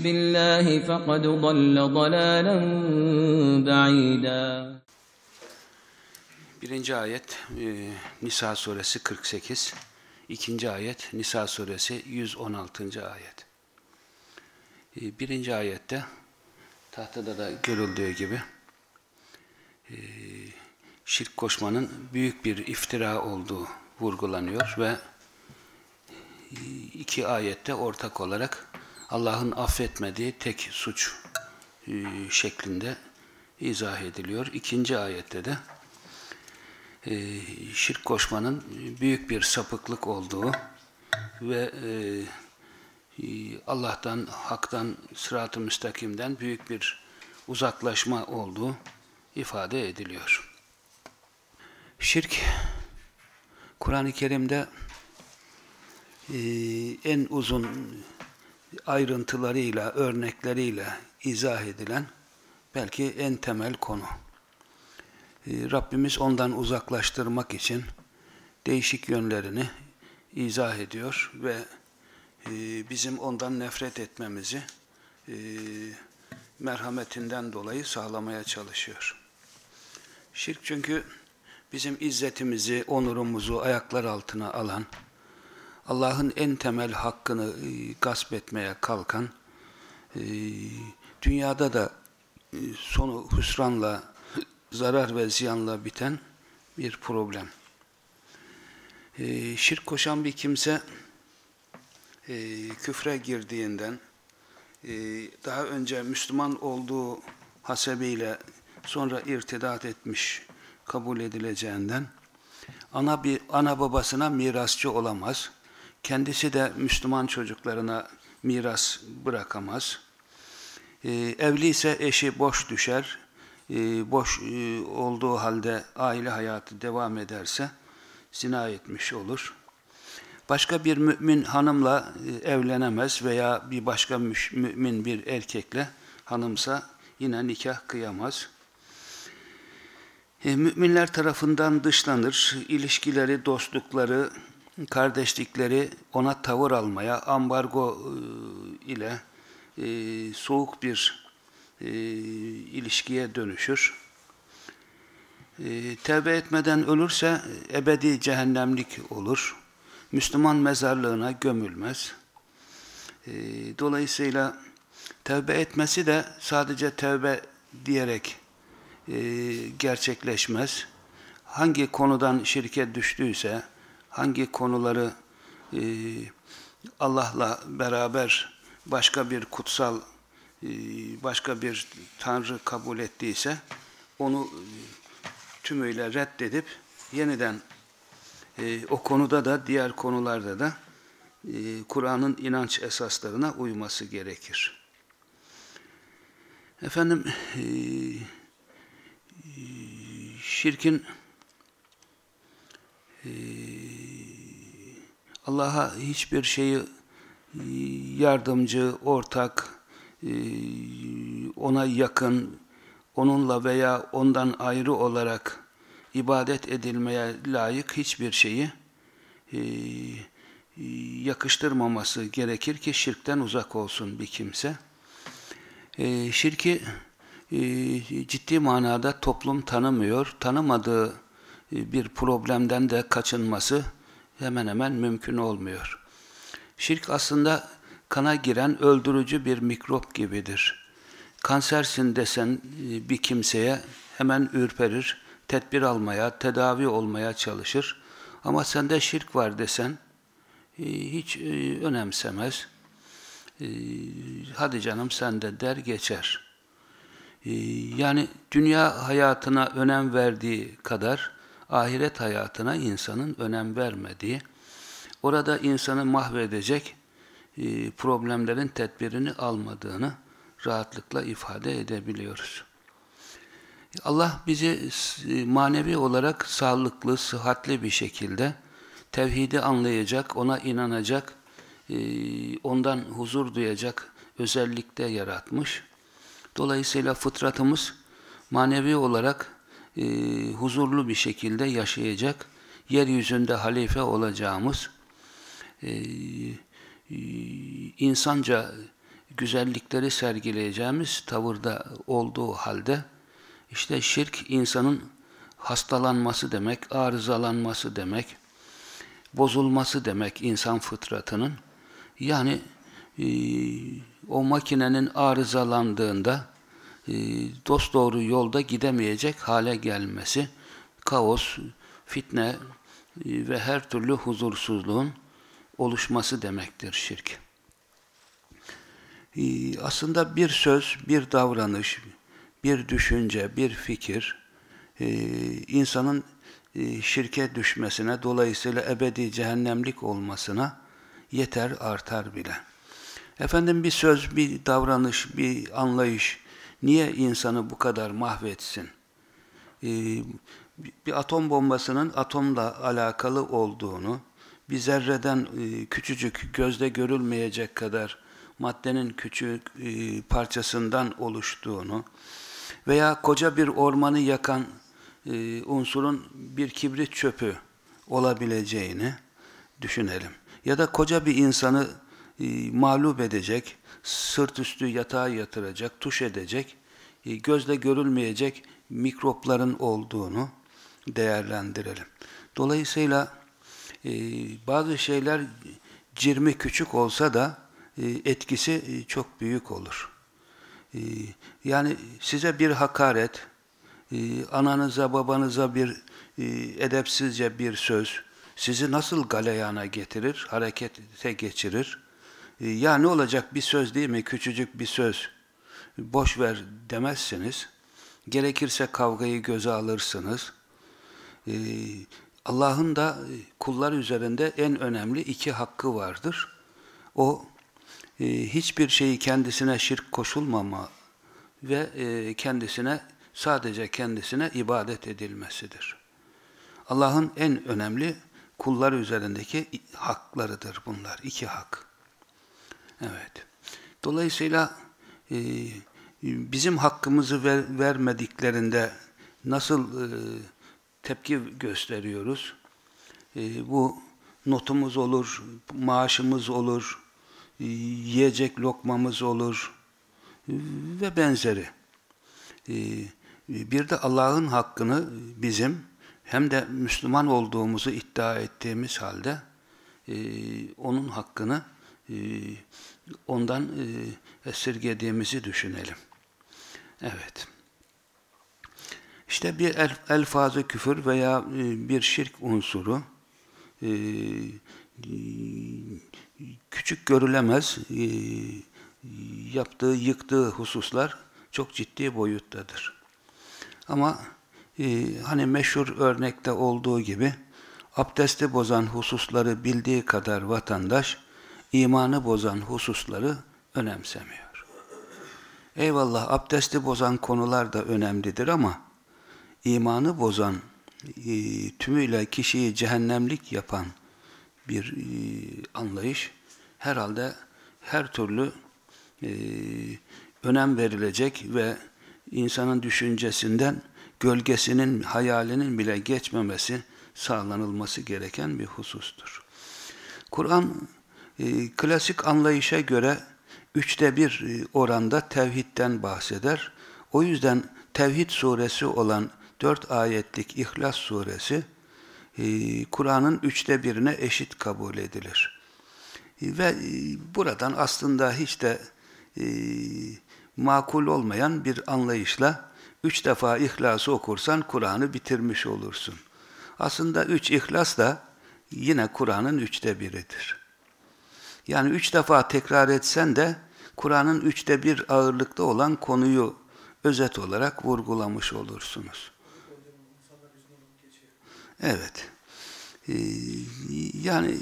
بالله فقد ضل ضلالا بعيدا Birinci ayet e, Nisa suresi 48. İkinci ayet Nisa suresi 116. ayet. E, birinci ayette tahtada da görüldüğü gibi e, şirk koşmanın büyük bir iftira olduğu vurgulanıyor ve e, iki ayette ortak olarak Allah'ın affetmediği tek suç e, şeklinde izah ediliyor. İkinci ayette de e, şirk koşmanın büyük bir sapıklık olduğu ve e, Allah'tan, haktan, sırat-ı müstakimden büyük bir uzaklaşma olduğu ifade ediliyor. Şirk, Kur'an-ı Kerim'de en uzun ayrıntılarıyla, örnekleriyle izah edilen belki en temel konu. E, Rabbimiz ondan uzaklaştırmak için değişik yönlerini izah ediyor ve e, bizim ondan nefret etmemizi e, merhametinden dolayı sağlamaya çalışıyor. Şirk çünkü bizim izzetimizi, onurumuzu ayaklar altına alan, Allah'ın en temel hakkını e, gasp etmeye kalkan, e, dünyada da e, sonu hüsranla, zarar ve ziyanla biten bir problem. Şirk koşan bir kimse küfre girdiğinden, daha önce Müslüman olduğu hasebiyle sonra irtidat etmiş kabul edileceğinden, ana, bir, ana babasına mirasçı olamaz, kendisi de Müslüman çocuklarına miras bırakamaz, e, evli ise eşi boş düşer, e, boş e, olduğu halde aile hayatı devam ederse zina etmiş olur. Başka bir mümin hanımla e, evlenemez veya bir başka mümin bir erkekle hanımsa yine nikah kıyamaz. E, müminler tarafından dışlanır, ilişkileri, dostlukları, kardeşlikleri ona tavır almaya, ambargo e, ile e, soğuk bir e, ilişkiye dönüşür. Tevbe etmeden ölürse ebedi cehennemlik olur. Müslüman mezarlığına gömülmez. Dolayısıyla tevbe etmesi de sadece tevbe diyerek gerçekleşmez. Hangi konudan şirket düştüyse, hangi konuları e, Allah'la beraber başka bir kutsal, e, başka bir tanrı kabul ettiyse, onu tümüyle reddedip yeniden e, o konuda da diğer konularda da e, Kur'an'ın inanç esaslarına uyması gerekir. Efendim e, şirkin Allah'a hiçbir şeyi yardımcı, ortak, ona yakın, onunla veya ondan ayrı olarak ibadet edilmeye layık hiçbir şeyi yakıştırmaması gerekir ki şirkten uzak olsun bir kimse. Şirki ciddi manada toplum tanımıyor. Tanımadığı bir problemden de kaçınması hemen hemen mümkün olmuyor. Şirk aslında kana giren öldürücü bir mikrop gibidir. Kansersin desen e, bir kimseye hemen ürperir, tedbir almaya, tedavi olmaya çalışır. Ama sende şirk var desen e, hiç e, önemsemez. Hadi canım sen de der geçer. Yani dünya hayatına önem verdiği kadar ahiret hayatına insanın önem vermediği, orada insanı mahvedecek e, problemlerin tedbirini almadığını rahatlıkla ifade edebiliyoruz. Allah bizi e, manevi olarak sağlıklı, sıhhatli bir şekilde tevhidi anlayacak, ona inanacak, e, ondan huzur duyacak özellikte yaratmış. Dolayısıyla fıtratımız manevi olarak huzurlu bir şekilde yaşayacak, yeryüzünde halife olacağımız, ee, insanca güzellikleri sergileyeceğimiz tavırda olduğu halde işte şirk insanın hastalanması demek, arızalanması demek, bozulması demek insan fıtratının. Yani e, o makinenin arızalandığında e, dosdoğru yolda gidemeyecek hale gelmesi, kaos, fitne e, ve her türlü huzursuzluğun oluşması demektir şirk. Ee, aslında bir söz, bir davranış, bir düşünce, bir fikir e, insanın e, şirke düşmesine, dolayısıyla ebedi cehennemlik olmasına yeter, artar bile. Efendim bir söz, bir davranış, bir anlayış niye insanı bu kadar mahvetsin? Ee, bir atom bombasının atomla alakalı olduğunu, bir zerreden e, küçücük, gözde görülmeyecek kadar maddenin küçük e, parçasından oluştuğunu veya koca bir ormanı yakan e, unsurun bir kibrit çöpü olabileceğini düşünelim. Ya da koca bir insanı mağlup edecek, sırt üstü yatağa yatıracak, tuş edecek, gözle görülmeyecek mikropların olduğunu değerlendirelim. Dolayısıyla e, bazı şeyler cirmi küçük olsa da e, etkisi e, çok büyük olur. E, yani size bir hakaret, e, ananıza babanıza bir e, edepsizce bir söz sizi nasıl galeyana getirir, harekete geçirir? E, ya ne olacak bir söz değil mi, küçücük bir söz, boş ver demezsiniz. Gerekirse kavgayı göze alırsınız. E, Allah'ın da kullar üzerinde en önemli iki hakkı vardır. O e, hiçbir şeyi kendisine şirk koşulmama ve kendisine sadece kendisine ibadet edilmesidir. Allah'ın en önemli kullar üzerindeki haklarıdır bunlar. iki hak. Evet. Dolayısıyla e, bizim hakkımızı ver, vermediklerinde nasıl e, tepki gösteriyoruz. E, bu notumuz olur, maaşımız olur, e, yiyecek lokmamız olur e, ve benzeri. E, bir de Allah'ın hakkını bizim hem de Müslüman olduğumuzu iddia ettiğimiz halde e, onun hakkını ondan e, esirgediğimizi düşünelim. Evet. İşte bir el, elfazı küfür veya e, bir şirk unsuru e, küçük görülemez yaptığı, yıktığı hususlar çok ciddi boyuttadır. Ama hani meşhur örnekte olduğu gibi abdesti bozan hususları bildiği kadar vatandaş imanı bozan hususları önemsemiyor. Eyvallah abdesti bozan konular da önemlidir ama imanı bozan, e, tümüyle kişiyi cehennemlik yapan bir e, anlayış herhalde her türlü e, önem verilecek ve insanın düşüncesinden gölgesinin, hayalinin bile geçmemesi sağlanılması gereken bir husustur. Kur'an klasik anlayışa göre üçte bir e, oranda tevhidden bahseder. O yüzden tevhid suresi olan dört ayetlik İhlas suresi e, Kur'an'ın üçte birine eşit kabul edilir. Ve e, buradan aslında hiç de makul olmayan bir anlayışla üç defa İhlas'ı okursan Kur'an'ı bitirmiş olursun. Aslında üç İhlas da yine Kur'an'ın üçte biridir. Yani üç defa tekrar etsen de Kur'an'ın üçte bir ağırlıkta olan konuyu özet olarak vurgulamış olursunuz. Evet. Ee, yani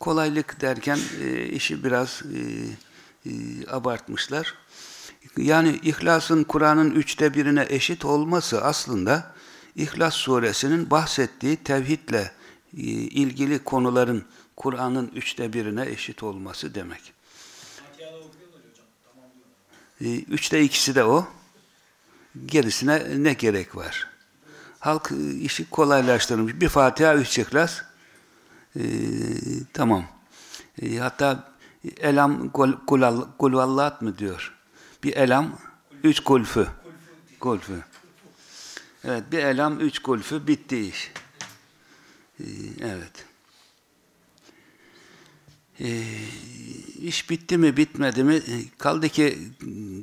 kolaylık derken e, işi biraz e, e, abartmışlar. Yani İhlas'ın Kur'an'ın üçte birine eşit olması aslında İhlas suresinin bahsettiği tevhidle ilgili konuların Kur'an'ın üçte birine eşit olması demek. E, üçte ikisi de o. Gerisine ne gerek var? Halk e, işi kolaylaştırmış. Bir Fatiha, üç İhlas. Ee, tamam. Ee, hatta elam kulvallat mı diyor. Bir elam, üç kulfü. Kulfü. Evet, bir elam, üç kulfü, bitti iş. Ee, evet. Ee, iş bitti mi, bitmedi mi? Kaldı ki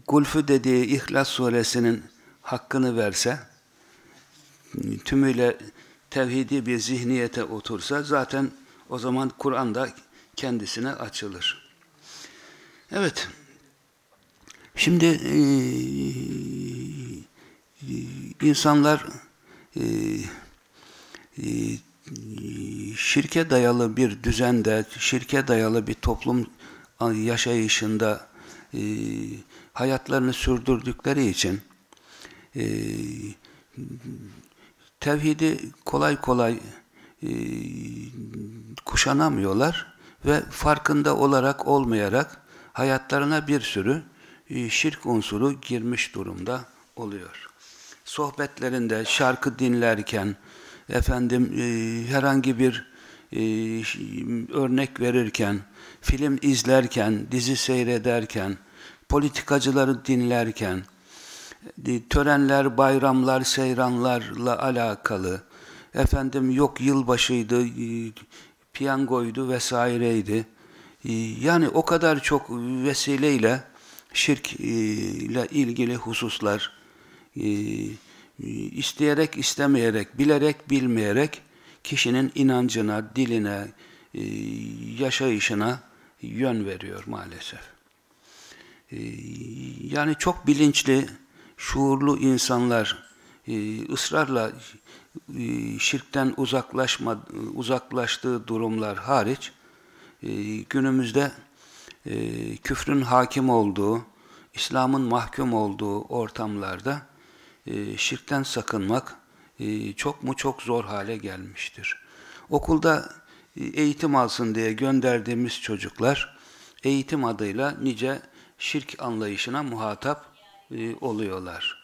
kulfü dediği İhlas suresinin hakkını verse, tümüyle tevhidi bir zihniyete otursa zaten o zaman Kur'an'da kendisine açılır. Evet. Şimdi e, insanlar e, e, şirke dayalı bir düzende, şirke dayalı bir toplum yaşayışında e, hayatlarını sürdürdükleri için e, tevhidi kolay kolay e, kuşanamıyorlar ve farkında olarak olmayarak hayatlarına bir sürü e, şirk unsuru girmiş durumda oluyor. Sohbetlerinde şarkı dinlerken efendim e, herhangi bir e, örnek verirken, film izlerken, dizi seyrederken, politikacıları dinlerken, e, törenler, bayramlar, seyranlarla alakalı, efendim yok yılbaşıydı, e, piyangoydu vesaireydi. E, yani o kadar çok vesileyle şirk ile ilgili hususlar isteyerek istemeyerek, bilerek bilmeyerek kişinin inancına, diline, yaşayışına yön veriyor maalesef. Yani çok bilinçli, şuurlu insanlar ısrarla e, şirkten uzaklaşma, uzaklaştığı durumlar hariç e, günümüzde e, küfrün hakim olduğu, İslam'ın mahkum olduğu ortamlarda şirkten sakınmak çok mu çok zor hale gelmiştir. Okulda eğitim alsın diye gönderdiğimiz çocuklar eğitim adıyla nice şirk anlayışına muhatap oluyorlar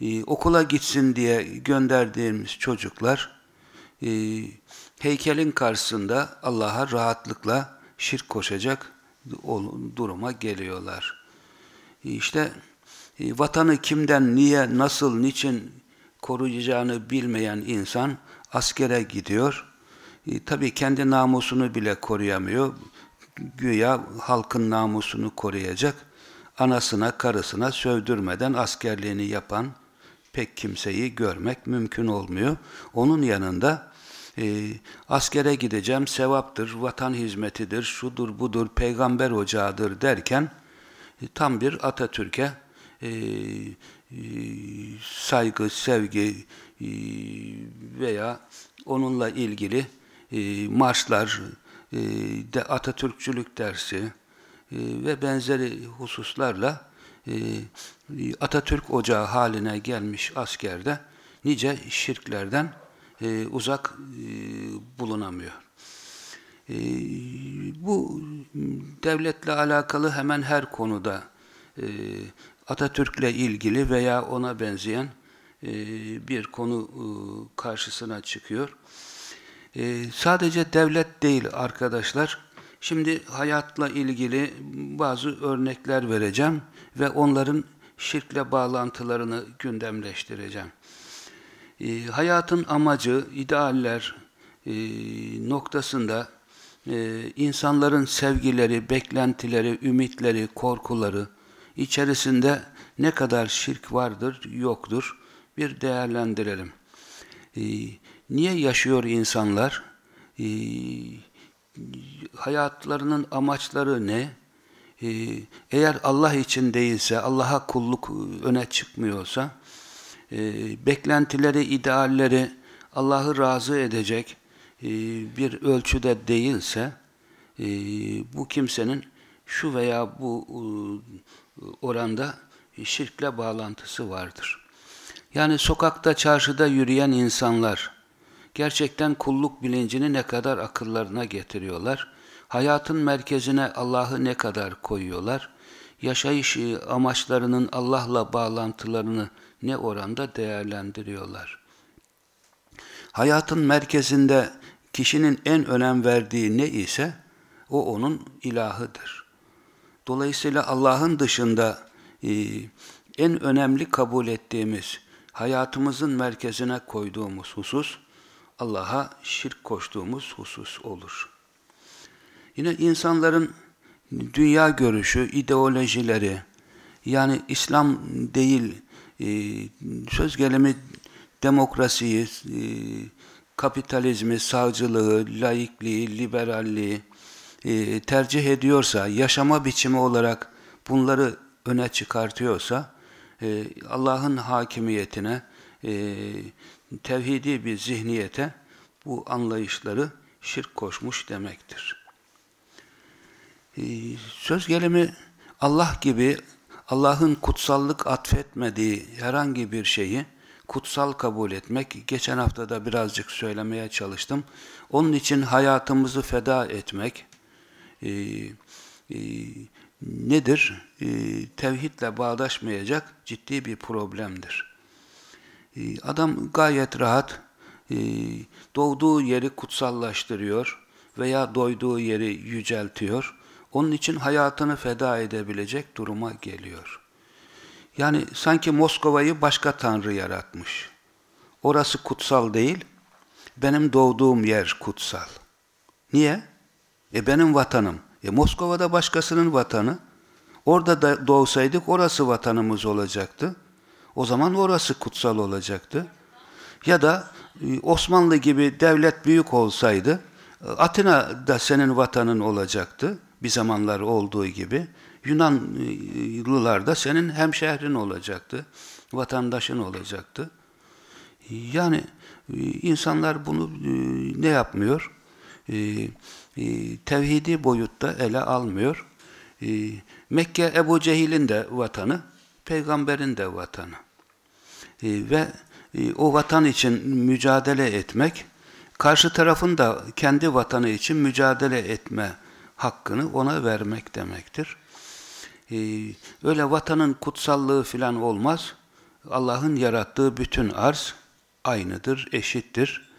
e, okula gitsin diye gönderdiğimiz çocuklar e, heykelin karşısında Allah'a rahatlıkla şirk koşacak duruma geliyorlar. E, işte e, vatanı kimden, niye, nasıl, niçin koruyacağını bilmeyen insan askere gidiyor. E, tabii kendi namusunu bile koruyamıyor. Güya halkın namusunu koruyacak. Anasına, karısına sövdürmeden askerliğini yapan pek kimseyi görmek mümkün olmuyor. Onun yanında e, askere gideceğim, sevaptır, vatan hizmetidir, şudur budur, peygamber ocağıdır derken e, tam bir Atatürk'e e, e, saygı, sevgi e, veya onunla ilgili e, marşlar, e, de Atatürkçülük dersi e, ve benzeri hususlarla e, Atatürk ocağı haline gelmiş askerde nice şirklerden e, uzak e, bulunamıyor. Bu devletle alakalı hemen her konuda Atatürk'le ilgili veya ona benzeyen bir konu karşısına çıkıyor. Sadece devlet değil arkadaşlar, Şimdi hayatla ilgili bazı örnekler vereceğim ve onların şirkle bağlantılarını gündemleştireceğim. E, hayatın amacı, idealler e, noktasında e, insanların sevgileri, beklentileri, ümitleri, korkuları içerisinde ne kadar şirk vardır, yoktur bir değerlendirelim. E, niye yaşıyor insanlar? E, hayatlarının amaçları ne? E, eğer Allah için değilse, Allah'a kulluk öne çıkmıyorsa, e, beklentileri, idealleri Allah'ı razı edecek e, bir ölçüde değilse, e, bu kimsenin şu veya bu oranda şirkle bağlantısı vardır. Yani sokakta, çarşıda yürüyen insanlar gerçekten kulluk bilincini ne kadar akıllarına getiriyorlar, hayatın merkezine Allah'ı ne kadar koyuyorlar, yaşayış amaçlarının Allah'la bağlantılarını ne oranda değerlendiriyorlar. Hayatın merkezinde kişinin en önem verdiği ne ise o onun ilahıdır. Dolayısıyla Allah'ın dışında e, en önemli kabul ettiğimiz, hayatımızın merkezine koyduğumuz husus, Allah'a şirk koştuğumuz husus olur. Yine insanların dünya görüşü, ideolojileri, yani İslam değil, e, söz gelimi demokrasiyi, e, kapitalizmi, sağcılığı, laikliği, liberalliği e, tercih ediyorsa, yaşama biçimi olarak bunları öne çıkartıyorsa, e, Allah'ın hakimiyetine, e, tevhidi bir zihniyete bu anlayışları şirk koşmuş demektir. Söz gelimi Allah gibi Allah'ın kutsallık atfetmediği herhangi bir şeyi kutsal kabul etmek, geçen hafta da birazcık söylemeye çalıştım. Onun için hayatımızı feda etmek e, e, nedir? E, tevhidle bağdaşmayacak ciddi bir problemdir. E, adam gayet rahat e, doğduğu yeri kutsallaştırıyor veya doyduğu yeri yüceltiyor. Onun için hayatını feda edebilecek duruma geliyor. Yani sanki Moskova'yı başka tanrı yaratmış. Orası kutsal değil, benim doğduğum yer kutsal. Niye? E benim vatanım. E Moskova'da başkasının vatanı. Orada da doğsaydık orası vatanımız olacaktı. O zaman orası kutsal olacaktı. Ya da e, Osmanlı gibi devlet büyük olsaydı Atina da senin vatanın olacaktı. Bir zamanlar olduğu gibi. Yunanlılar da senin hemşehrin olacaktı, vatandaşın olacaktı. Yani e, insanlar bunu e, ne yapmıyor? E, tevhidi boyutta ele almıyor. Mekke Ebu Cehil'in de vatanı, peygamberin de vatanı. Ve o vatan için mücadele etmek, karşı tarafın da kendi vatanı için mücadele etme hakkını ona vermek demektir. Öyle vatanın kutsallığı filan olmaz. Allah'ın yarattığı bütün arz aynıdır, eşittir.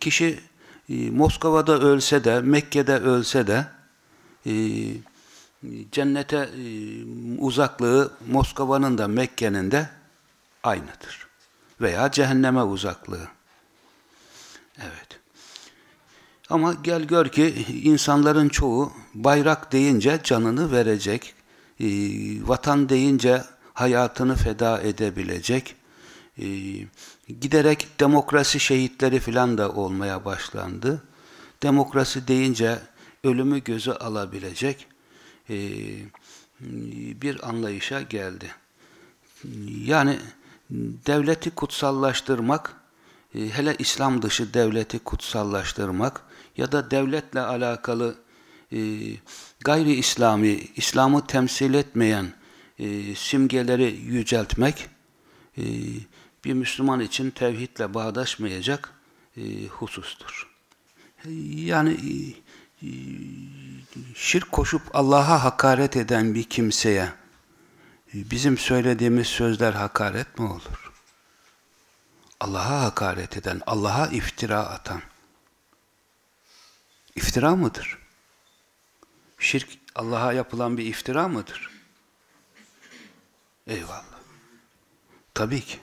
Kişi e, Moskova'da ölse de, Mekke'de ölse de e, cennete e, uzaklığı Moskova'nın da Mekke'nin de aynıdır. Veya cehenneme uzaklığı. Evet. Ama gel gör ki insanların çoğu bayrak deyince canını verecek, e, vatan deyince hayatını feda edebilecek, giderek demokrasi şehitleri filan da olmaya başlandı. Demokrasi deyince ölümü göze alabilecek e, bir anlayışa geldi. Yani devleti kutsallaştırmak, e, hele İslam dışı devleti kutsallaştırmak ya da devletle alakalı e, gayri İslami, İslam'ı temsil etmeyen simgeleri yüceltmek bir Müslüman için tevhidle bağdaşmayacak e, husustur. Yani e, şirk koşup Allah'a hakaret eden bir kimseye e, bizim söylediğimiz sözler hakaret mi olur? Allah'a hakaret eden, Allah'a iftira atan iftira mıdır? Şirk Allah'a yapılan bir iftira mıdır? Eyvallah. Tabii ki.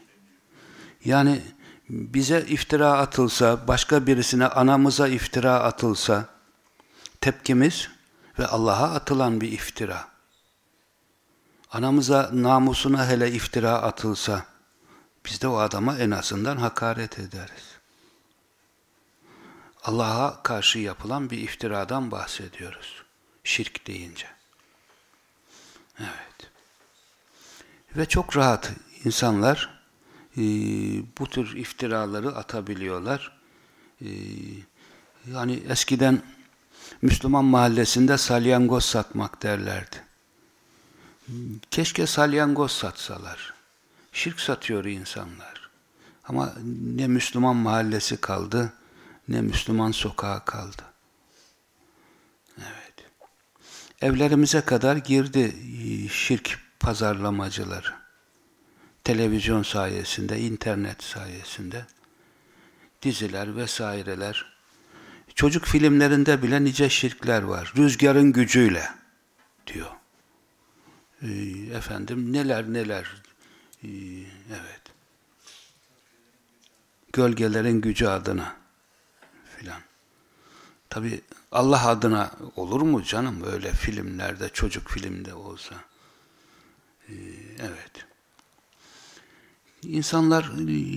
Yani bize iftira atılsa, başka birisine, anamıza iftira atılsa, tepkimiz ve Allah'a atılan bir iftira. Anamıza namusuna hele iftira atılsa biz de o adama en azından hakaret ederiz. Allah'a karşı yapılan bir iftiradan bahsediyoruz. Şirk deyince. Evet. Ve çok rahat insanlar e, bu tür iftiraları atabiliyorlar. E, yani eskiden Müslüman mahallesinde salyangoz satmak derlerdi. Keşke salyangoz satsalar. Şirk satıyor insanlar. Ama ne Müslüman mahallesi kaldı, ne Müslüman sokağı kaldı. Evet. Evlerimize kadar girdi e, şirk pazarlamacıları. Televizyon sayesinde, internet sayesinde diziler vesaireler. Çocuk filmlerinde bile nice şirkler var. Rüzgarın gücüyle diyor. Ee, efendim neler neler. Ee, evet. Gölgelerin gücü adına filan. Tabi Allah adına olur mu canım öyle filmlerde, çocuk filmde olsa. Ee, evet. İnsanlar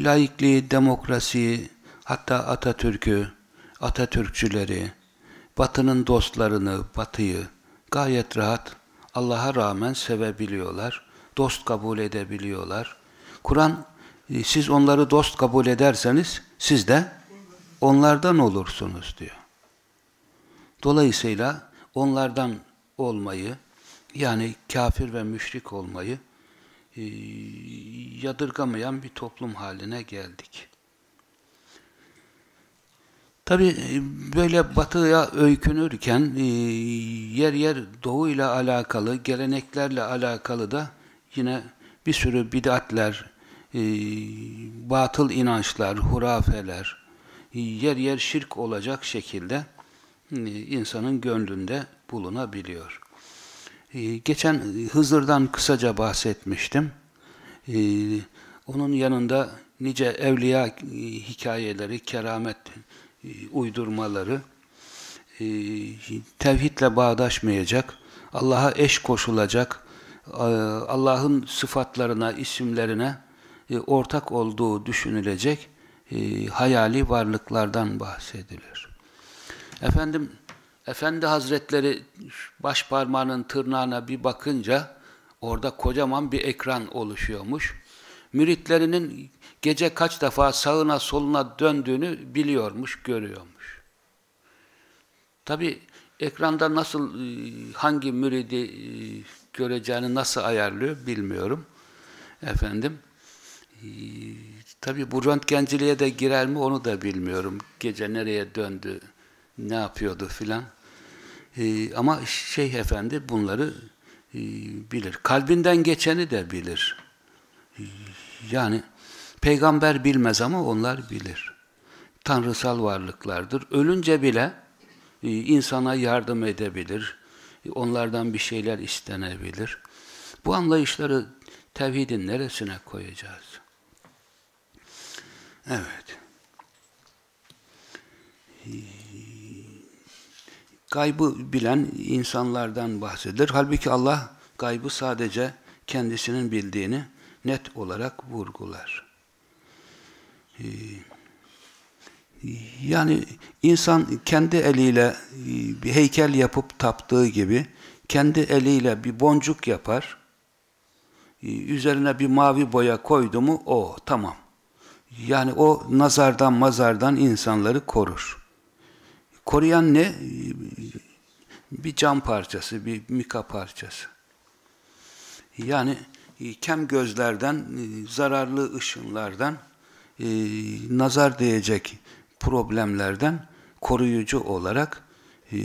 laikliği, demokrasiyi, hatta Atatürk'ü, Atatürkçüleri, Batı'nın dostlarını, Batı'yı gayet rahat Allah'a rağmen sevebiliyorlar, dost kabul edebiliyorlar. Kur'an, e, siz onları dost kabul ederseniz, siz de onlardan olursunuz diyor. Dolayısıyla onlardan olmayı, yani kafir ve müşrik olmayı yadırgamayan bir toplum haline geldik. Tabi e, böyle batıya öykünürken e, yer yer doğu ile alakalı, geleneklerle alakalı da yine bir sürü bid'atler, e, batıl inançlar, hurafeler, yer yer şirk olacak şekilde insanın gönlünde bulunabiliyor. Geçen Hızır'dan kısaca bahsetmiştim. Onun yanında nice evliya hikayeleri, keramet e, uydurmaları e, tevhidle bağdaşmayacak, Allah'a eş koşulacak, e, Allah'ın sıfatlarına, isimlerine ortak olduğu düşünülecek hayali varlıklardan bahsedilir. Efendim, Efendi Hazretleri baş parmağının tırnağına bir bakınca orada kocaman bir ekran oluşuyormuş. Müritlerinin gece kaç defa sağına soluna döndüğünü biliyormuş, görüyormuş. Tabi ekranda nasıl, e, hangi müridi e, göreceğini nasıl ayarlıyor bilmiyorum. Efendim, e, tabi bu röntgenciliğe de girer mi onu da bilmiyorum. Gece nereye döndü, ne yapıyordu filan. Ama Şeyh Efendi bunları bilir. Kalbinden geçeni de bilir. Yani Peygamber bilmez ama onlar bilir. Tanrısal varlıklardır. Ölünce bile e, insana yardım edebilir. Onlardan bir şeyler istenebilir. Bu anlayışları tevhidin neresine koyacağız? Evet. Gaybı bilen insanlardan bahsedilir. Halbuki Allah gaybı sadece kendisinin bildiğini net olarak vurgular. Ee, yani insan kendi eliyle e, bir heykel yapıp taptığı gibi kendi eliyle bir boncuk yapar, e, üzerine bir mavi boya koydu mu o tamam. Yani o nazardan mazardan insanları korur. Koruyan ne? Bir cam parçası, bir mika parçası. Yani e, kem gözlerden, zararlı ışınlardan e, nazar değecek problemlerden koruyucu olarak e,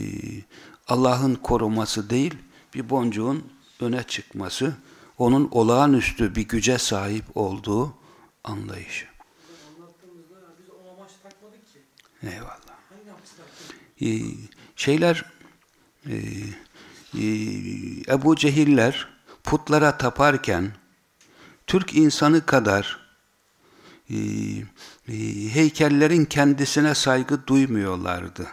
Allah'ın koruması değil, bir boncuğun öne çıkması, onun olağanüstü bir güce sahip olduğu anlayışı. Eyvallah. Ee, şeyler e, e, Ebu Cehiller putlara taparken Türk insanı kadar e, heykellerin kendisine saygı duymuyorlardı.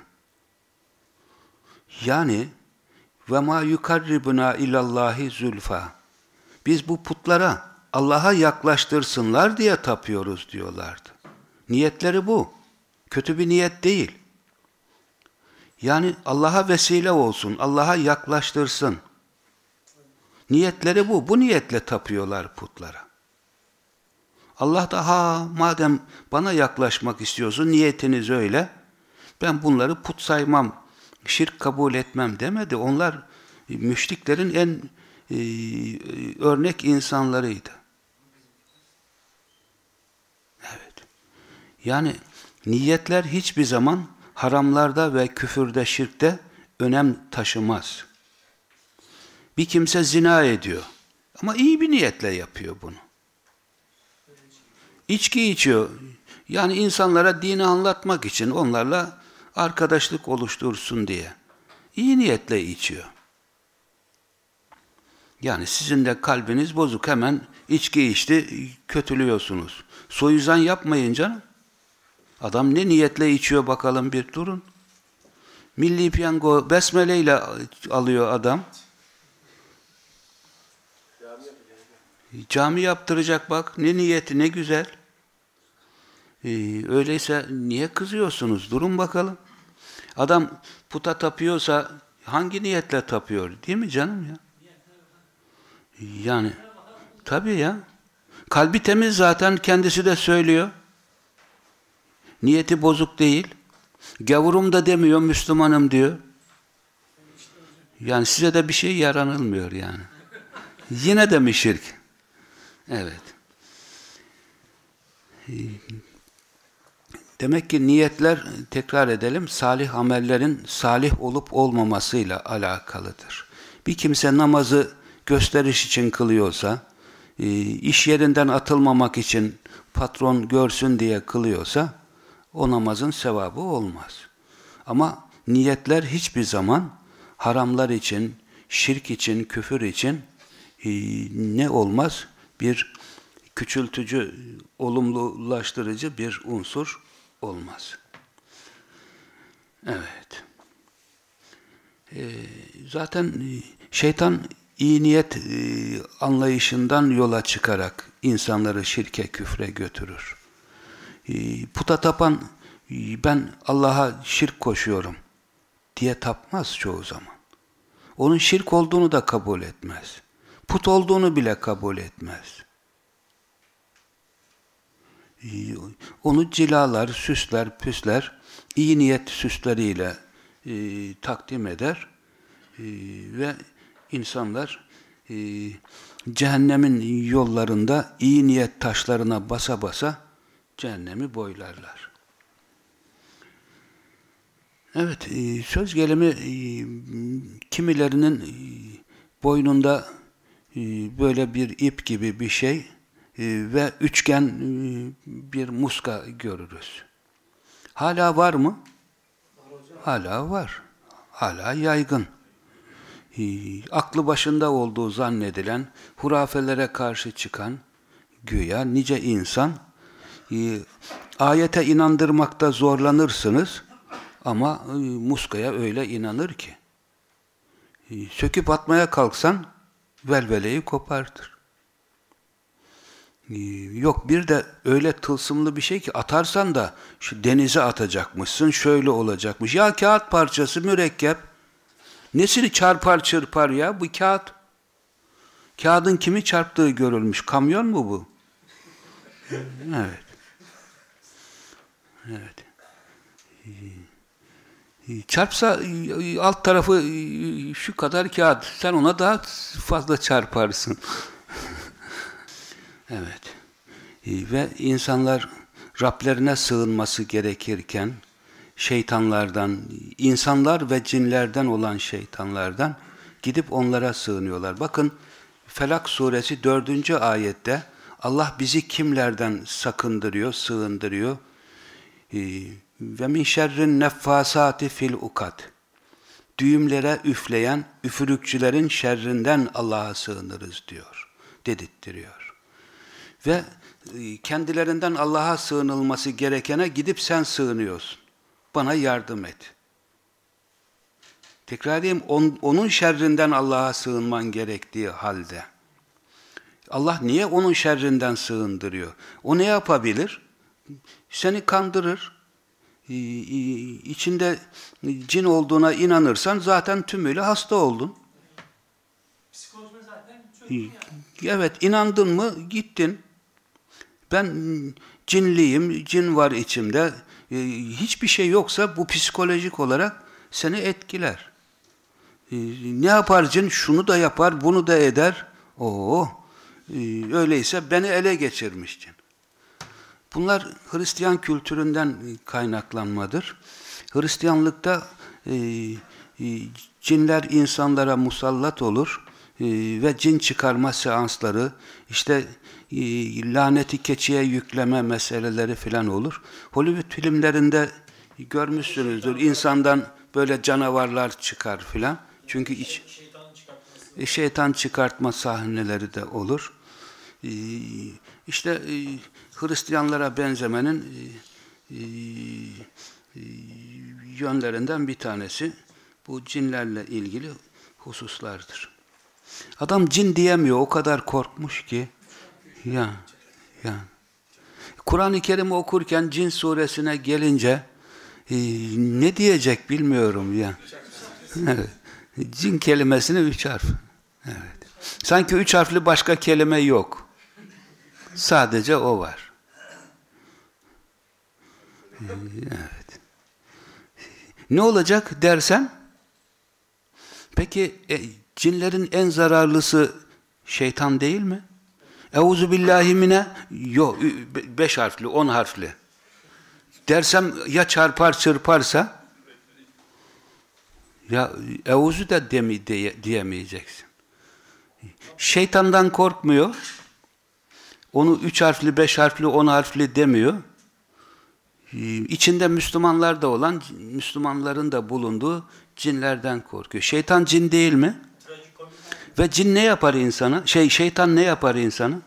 Yani ve ma yukarribuna ilallahi zulfa. Biz bu putlara Allah'a yaklaştırsınlar diye tapıyoruz diyorlardı. Niyetleri bu. Kötü bir niyet değil. Yani Allah'a vesile olsun, Allah'a yaklaştırsın. Niyetleri bu. Bu niyetle tapıyorlar putlara. Allah da ha madem bana yaklaşmak istiyorsun niyetiniz öyle ben bunları put saymam, şirk kabul etmem demedi. Onlar müşriklerin en e, örnek insanlarıydı. Evet. Yani niyetler hiçbir zaman haramlarda ve küfürde, şirkte önem taşımaz. Bir kimse zina ediyor. Ama iyi bir niyetle yapıyor bunu. İçki içiyor. Yani insanlara dini anlatmak için onlarla arkadaşlık oluştursun diye. İyi niyetle içiyor. Yani sizin de kalbiniz bozuk hemen içki içti kötülüyorsunuz. Soyuzan yapmayın canım. Adam ne niyetle içiyor bakalım bir durun. Milli piyango besmele ile alıyor adam. Cami yaptıracak bak. Ne niyeti ne güzel. Ee, öyleyse niye kızıyorsunuz? Durun bakalım. Adam puta tapıyorsa hangi niyetle tapıyor? Değil mi canım ya? Yani tabii ya. Kalbi temiz zaten kendisi de söylüyor. Niyeti bozuk değil. Gavurum da demiyor, Müslümanım diyor. Yani size de bir şey yaranılmıyor yani. Yine de mi şirk? Evet. Demek ki niyetler, tekrar edelim, salih amellerin salih olup olmamasıyla alakalıdır. Bir kimse namazı gösteriş için kılıyorsa, e, iş yerinden atılmamak için patron görsün diye kılıyorsa, o namazın sevabı olmaz. Ama niyetler hiçbir zaman haramlar için, şirk için, küfür için e, ne olmaz? Bir küçültücü, olumlulaştırıcı bir unsur olmaz. Evet. E, zaten şeytan iyi niyet e, anlayışından yola çıkarak insanları şirke, küfre götürür. E, puta tapan, e, ben Allah'a şirk koşuyorum diye tapmaz çoğu zaman. Onun şirk olduğunu da kabul etmez. Put olduğunu bile kabul etmez. E, onu cilalar, süsler, püsler, iyi niyet süsleriyle e, takdim eder e, ve insanlar e, cehennemin yollarında iyi niyet taşlarına basa basa cehennemi boylarlar. Evet, e, söz gelimi e, kimilerinin e, boynunda böyle bir ip gibi bir şey ve üçgen bir muska görürüz. Hala var mı? Hala var. Hala yaygın. Aklı başında olduğu zannedilen, hurafelere karşı çıkan güya nice insan ayete inandırmakta zorlanırsınız ama e, muskaya öyle inanır ki e, söküp atmaya kalksan velveleyi kopartır. E, yok bir de öyle tılsımlı bir şey ki atarsan da şu denize atacakmışsın, şöyle olacakmış. Ya kağıt parçası mürekkep Nesini çarpar çırpar ya? Bu kağıt. Kağıdın kimi çarptığı görülmüş. Kamyon mu bu? Evet. Evet. Çarpsa alt tarafı şu kadar kağıt. Sen ona daha fazla çarparsın. evet. Ve insanlar Rablerine sığınması gerekirken şeytanlardan, insanlar ve cinlerden olan şeytanlardan gidip onlara sığınıyorlar. Bakın Felak suresi dördüncü ayette Allah bizi kimlerden sakındırıyor, sığındırıyor? Ee, ve min şerrin neffasati fil ukat. Düğümlere üfleyen üfürükçülerin şerrinden Allah'a sığınırız diyor. Dedirttiriyor. Ve e, kendilerinden Allah'a sığınılması gerekene gidip sen sığınıyorsun. Bana yardım et. Tekrar edeyim, on, onun şerrinden Allah'a sığınman gerektiği halde. Allah niye onun şerrinden sığındırıyor? O ne yapabilir? Seni kandırır. İçinde cin olduğuna inanırsan zaten tümüyle hasta oldun. Evet, inandın mı gittin. Ben cinliyim, cin var içimde. Hiçbir şey yoksa bu psikolojik olarak seni etkiler. Ne yapar cin? Şunu da yapar, bunu da eder. Oo, öyleyse beni ele geçirmiş cin. Bunlar Hristiyan kültüründen kaynaklanmadır. Hristiyanlıkta e, e, cinler insanlara musallat olur e, ve cin çıkarma seansları, işte e, laneti keçiye yükleme meseleleri filan olur. Hollywood filmlerinde görmüşsünüzdür. İnsandan böyle canavarlar çıkar filan. Çünkü iç, e, şeytan çıkartma sahneleri de olur. E, işte e, Hristiyanlara benzemenin e, e, yönlerinden bir tanesi bu cinlerle ilgili hususlardır. Adam cin diyemiyor, o kadar korkmuş ki. Ya, ya. Kur'an-ı Kerim okurken cin suresine gelince e, ne diyecek bilmiyorum ya. Cin kelimesini üç harf. Evet. Sanki üç harfli başka kelime yok. Sadece o var. Evet. Ne olacak dersen peki e, cinlerin en zararlısı şeytan değil mi? Euzu billahi mine yok beş harfli, on harfli. Dersem ya çarpar çırparsa ya euzu da demi, diye, diyemeyeceksin. Şeytandan korkmuyor. Onu üç harfli, beş harfli, on harfli demiyor. İçinde Müslümanlar da olan, Müslümanların da bulunduğu cinlerden korkuyor. Şeytan cin değil mi? Ve cin ne yapar insana? Şey, şeytan ne yapar insana?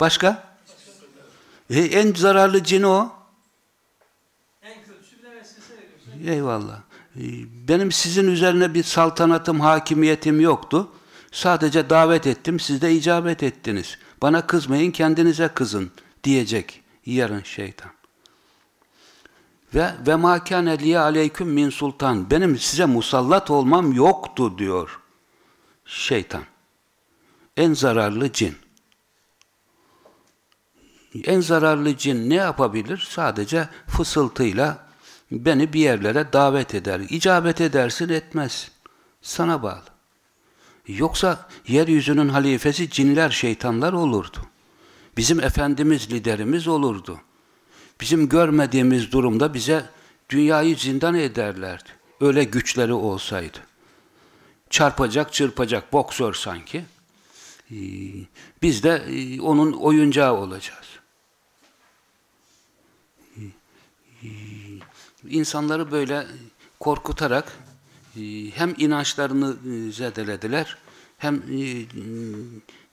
Başka? E, en zararlı cin o. Eyvallah. E, benim sizin üzerine bir saltanatım, hakimiyetim yoktu. Sadece davet ettim, siz de icabet ettiniz. Bana kızmayın, kendinize kızın diyecek yarın şeytan. Ve ve ma kana liye aleyküm min sultan. Benim size musallat olmam yoktu diyor şeytan. En zararlı cin. En zararlı cin ne yapabilir? Sadece fısıltıyla beni bir yerlere davet eder. İcabet edersin etmez. Sana bağlı. Yoksa yeryüzünün halifesi cinler, şeytanlar olurdu. Bizim Efendimiz, liderimiz olurdu. Bizim görmediğimiz durumda bize dünyayı zindan ederlerdi. Öyle güçleri olsaydı. Çarpacak, çırpacak boksör sanki. Ee, biz de e, onun oyuncağı olacağız. Ee, e, insanları böyle korkutarak e, hem inançlarını zedelediler hem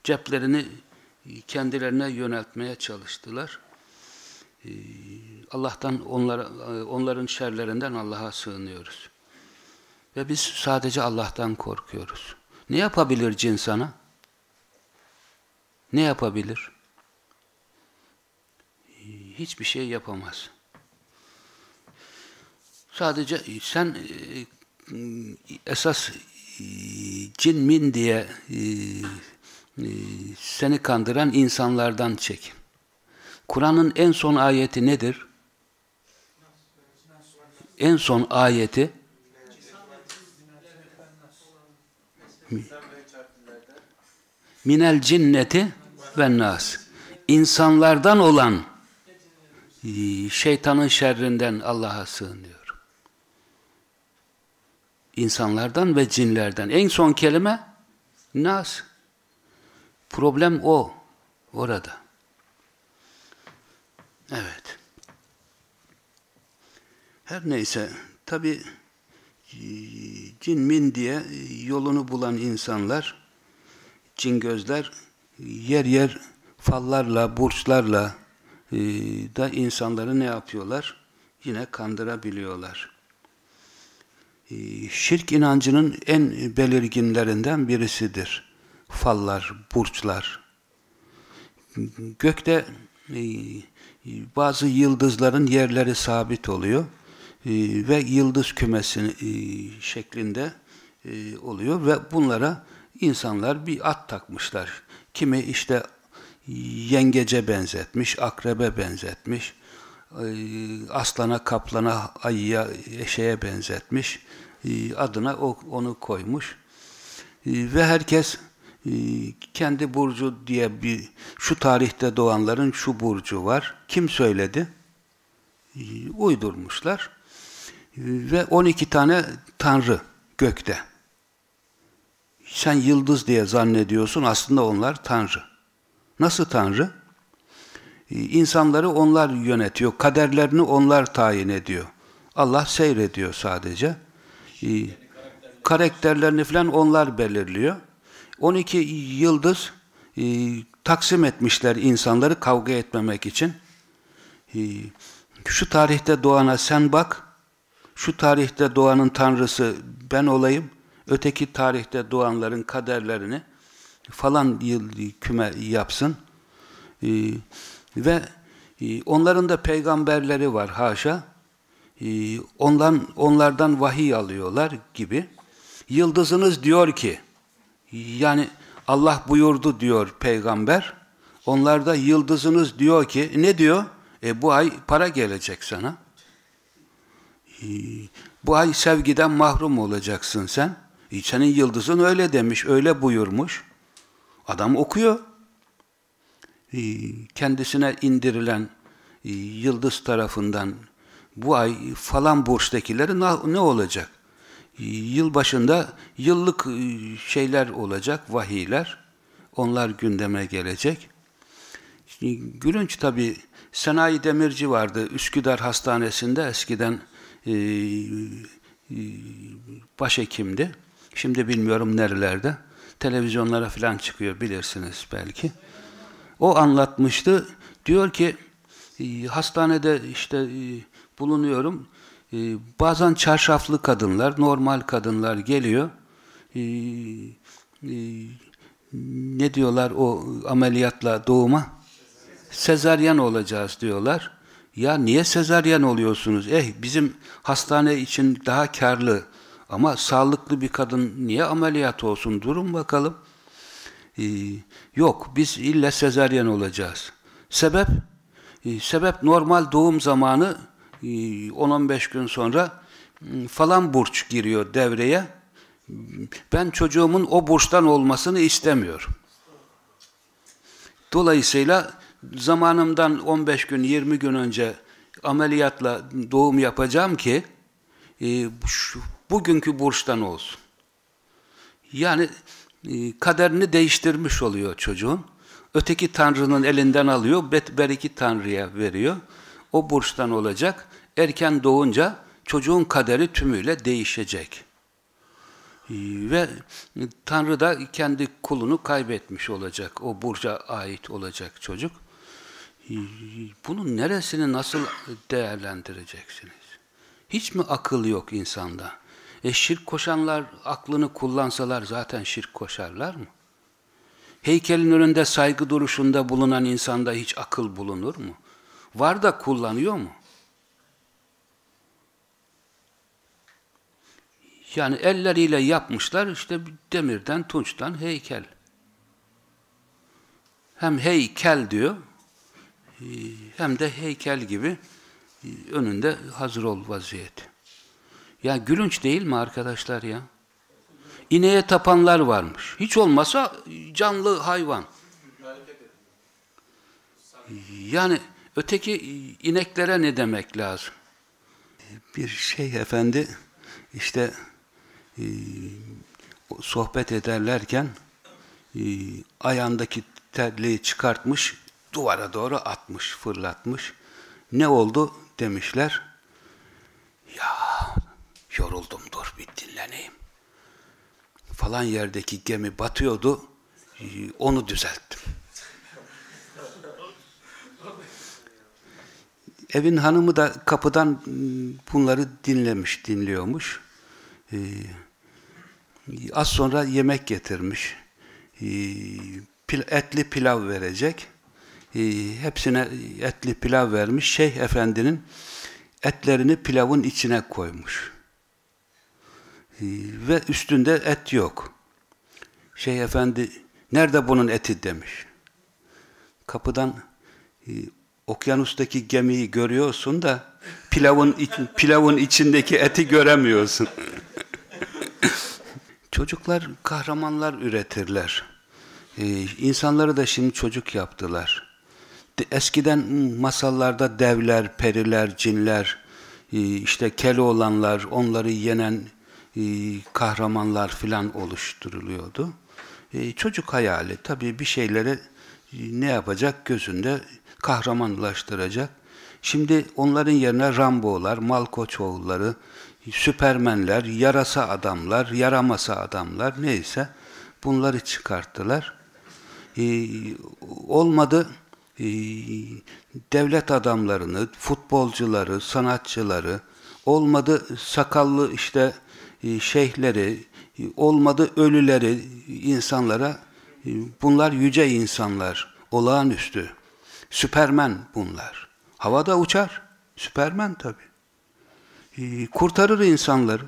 ceplerini kendilerine yöneltmeye çalıştılar. Ee, Allah'tan onlara, e, onların şerlerinden Allah'a sığınıyoruz. Ve biz sadece Allah'tan korkuyoruz. Ne yapabilir cin sana? Ne yapabilir? Ee, hiçbir şey yapamaz. Sadece sen e, esas e, cin min diye seni kandıran insanlardan çekin. Kur'an'ın en son ayeti nedir? En son ayeti minel cinneti ve nas insanlardan olan e, şeytanın şerrinden Allah'a sığınıyorum. İnsanlardan ve cinlerden. En son kelime nas. Problem o. Orada. Evet. Her neyse, tabi e, cin min diye yolunu bulan insanlar, cin gözler yer yer fallarla, burçlarla e, da insanları ne yapıyorlar? Yine kandırabiliyorlar. e, şirk inancının en belirginlerinden birisidir. Fallar, burçlar. Gökte e, bazı yıldızların yerleri sabit oluyor e, ve yıldız kümesi şeklinde oluyor ve bunlara insanlar bir at takmışlar. Kimi işte yengece benzetmiş, akrebe benzetmiş, aslana, kaplana, ayıya, eşeğe benzetmiş, adına onu koymuş. Ve herkes kendi burcu diye bir, şu tarihte doğanların şu burcu var. Kim söyledi? Uydurmuşlar. Ve 12 tane tanrı gökte. Sen yıldız diye zannediyorsun, aslında onlar tanrı. Nasıl Tanrı? Ee, insanları onlar yönetiyor, kaderlerini onlar tayin ediyor. Allah seyrediyor sadece. Ee, karakterlerini falan onlar belirliyor. 12 yıldız e, taksim etmişler insanları kavga etmemek için. Ee, şu tarihte doğana sen bak, şu tarihte doğanın tanrısı ben olayım, öteki tarihte doğanların kaderlerini falan yıl küme yapsın. E, ve e, onların da peygamberleri var haşa. E, ondan, onlardan vahiy alıyorlar gibi. Yıldızınız diyor ki, yani Allah buyurdu diyor peygamber. Onlar da yıldızınız diyor ki, ne diyor? E bu ay para gelecek sana. E, bu ay sevgiden mahrum olacaksın sen. E, senin yıldızın öyle demiş, öyle buyurmuş. Adam okuyor. Ee, kendisine indirilen e, yıldız tarafından bu ay falan burçtakileri ne olacak? Yıl başında yıllık e, şeyler olacak, vahiyler. Onlar gündeme gelecek. Gülünç tabi Sanayi Demirci vardı Üsküdar Hastanesi'nde eskiden e, başhekimdi. Şimdi bilmiyorum nerelerde televizyonlara falan çıkıyor bilirsiniz belki. O anlatmıştı. Diyor ki e, hastanede işte e, bulunuyorum. E, bazen çarşaflı kadınlar, normal kadınlar geliyor. Ne diyorlar o ameliyatla doğuma? Sezaryen olacağız diyorlar. Ya niye sezaryen oluyorsunuz? Eh bizim hastane için daha karlı ama sağlıklı bir kadın niye ameliyat olsun? Durun bakalım. Ee, yok, biz illa sezaryen olacağız. Sebep? Ee, sebep normal doğum zamanı e, 10-15 gün sonra ıı, falan burç giriyor devreye. Ben çocuğumun o burçtan olmasını istemiyorum. Dolayısıyla zamanımdan 15 gün, 20 gün önce ameliyatla doğum yapacağım ki e, bugünkü burçtan olsun. Yani e, kaderini değiştirmiş oluyor çocuğun. Öteki tanrının elinden alıyor, beriki tanrıya veriyor. O burçtan olacak. Erken doğunca çocuğun kaderi tümüyle değişecek. Ve Tanrı da kendi kulunu kaybetmiş olacak. O burca ait olacak çocuk. Bunun neresini nasıl değerlendireceksiniz? Hiç mi akıl yok insanda? E şirk koşanlar aklını kullansalar zaten şirk koşarlar mı? Heykelin önünde saygı duruşunda bulunan insanda hiç akıl bulunur mu? Var da kullanıyor mu? Yani elleriyle yapmışlar işte demirden, tunçtan heykel. Hem heykel diyor, hem de heykel gibi önünde hazır ol vaziyeti. Ya gülünç değil mi arkadaşlar ya? İneğe tapanlar varmış. Hiç olmasa canlı hayvan. Yani öteki ineklere ne demek lazım? Bir şey efendi işte e, sohbet ederlerken e, ayağındaki terliği çıkartmış duvara doğru atmış, fırlatmış. Ne oldu demişler. Ya yoruldum dur bir dinleneyim. Falan yerdeki gemi batıyordu, onu düzelttim. Evin hanımı da kapıdan bunları dinlemiş, dinliyormuş. E, az sonra yemek getirmiş. E, pil, etli pilav verecek. E, hepsine etli pilav vermiş. Şeyh Efendi'nin etlerini pilavın içine koymuş. E, ve üstünde et yok. Şeyh Efendi nerede bunun eti demiş. Kapıdan e, okyanustaki gemiyi görüyorsun da pilavın pilavın içindeki eti göremiyorsun. Çocuklar kahramanlar üretirler. Ee, insanları da şimdi çocuk yaptılar. De, eskiden masallarda devler, periler, cinler, e, işte Keloğlanlar, onları yenen e, kahramanlar filan oluşturuluyordu. E, çocuk hayali tabii bir şeylere ne yapacak gözünde kahramanlaştıracak. Şimdi onların yerine Rambo'lar, Malkoçoğulları, Süpermenler, yarasa adamlar, yaramasa adamlar neyse bunları çıkarttılar. Ee, olmadı ee, devlet adamlarını, futbolcuları, sanatçıları, olmadı sakallı işte e, şeyhleri, olmadı ölüleri insanlara e, bunlar yüce insanlar, olağanüstü. Süpermen bunlar. Havada uçar. Süpermen tabi. Ee, kurtarır insanları.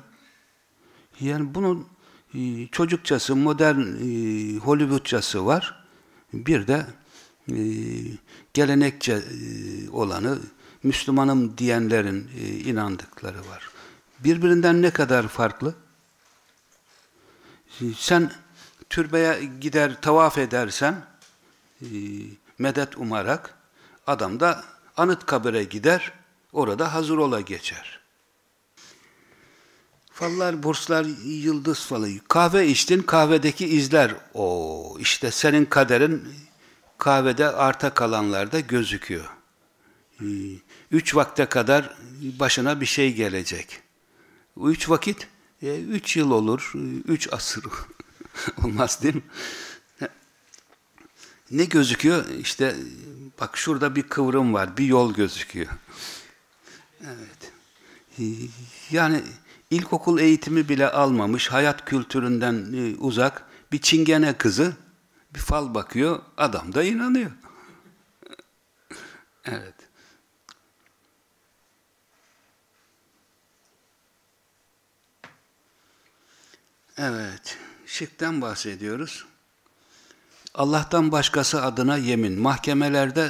Yani bunun e, çocukçası, modern e, Hollywoodçası var. Bir de e, gelenekçe e, olanı Müslümanım diyenlerin e, inandıkları var. Birbirinden ne kadar farklı? Sen türbeye gider, tavaf edersen e, medet umarak adam da anıt kabire gider, orada hazır ola geçer. Fallar, burslar, yıldız falı. Kahve içtin, kahvedeki izler. O işte senin kaderin kahvede arta kalanlarda gözüküyor. Ee, üç vakte kadar başına bir şey gelecek. Üç vakit, e, üç yıl olur, üç asır olmaz değil mi? Ne gözüküyor? İşte bak şurada bir kıvrım var, bir yol gözüküyor. Evet. Yani ilkokul eğitimi bile almamış, hayat kültüründen e, uzak bir çingene kızı bir fal bakıyor, adam da inanıyor. evet. Evet, şirkten bahsediyoruz. Allah'tan başkası adına yemin. Mahkemelerde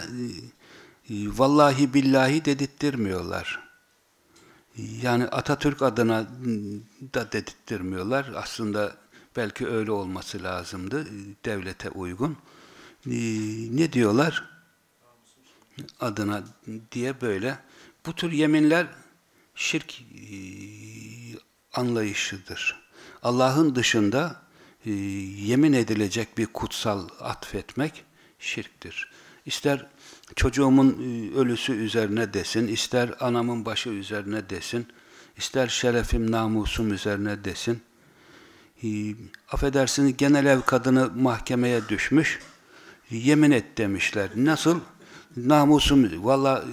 e, e, vallahi billahi dedirtmiyorlar. Yani Atatürk adına da dedirtmiyorlar. Aslında belki öyle olması lazımdı. Devlete uygun. E, ne diyorlar? Adına diye böyle. Bu tür yeminler şirk anlayışıdır. Allah'ın dışında e, yemin edilecek bir kutsal atfetmek şirktir. İster çocuğumun e, ölüsü üzerine desin, ister anamın başı üzerine desin, ister şerefim, namusum üzerine desin. E, affedersiniz genel ev kadını mahkemeye düşmüş, yemin et demişler. Nasıl? Namusum, valla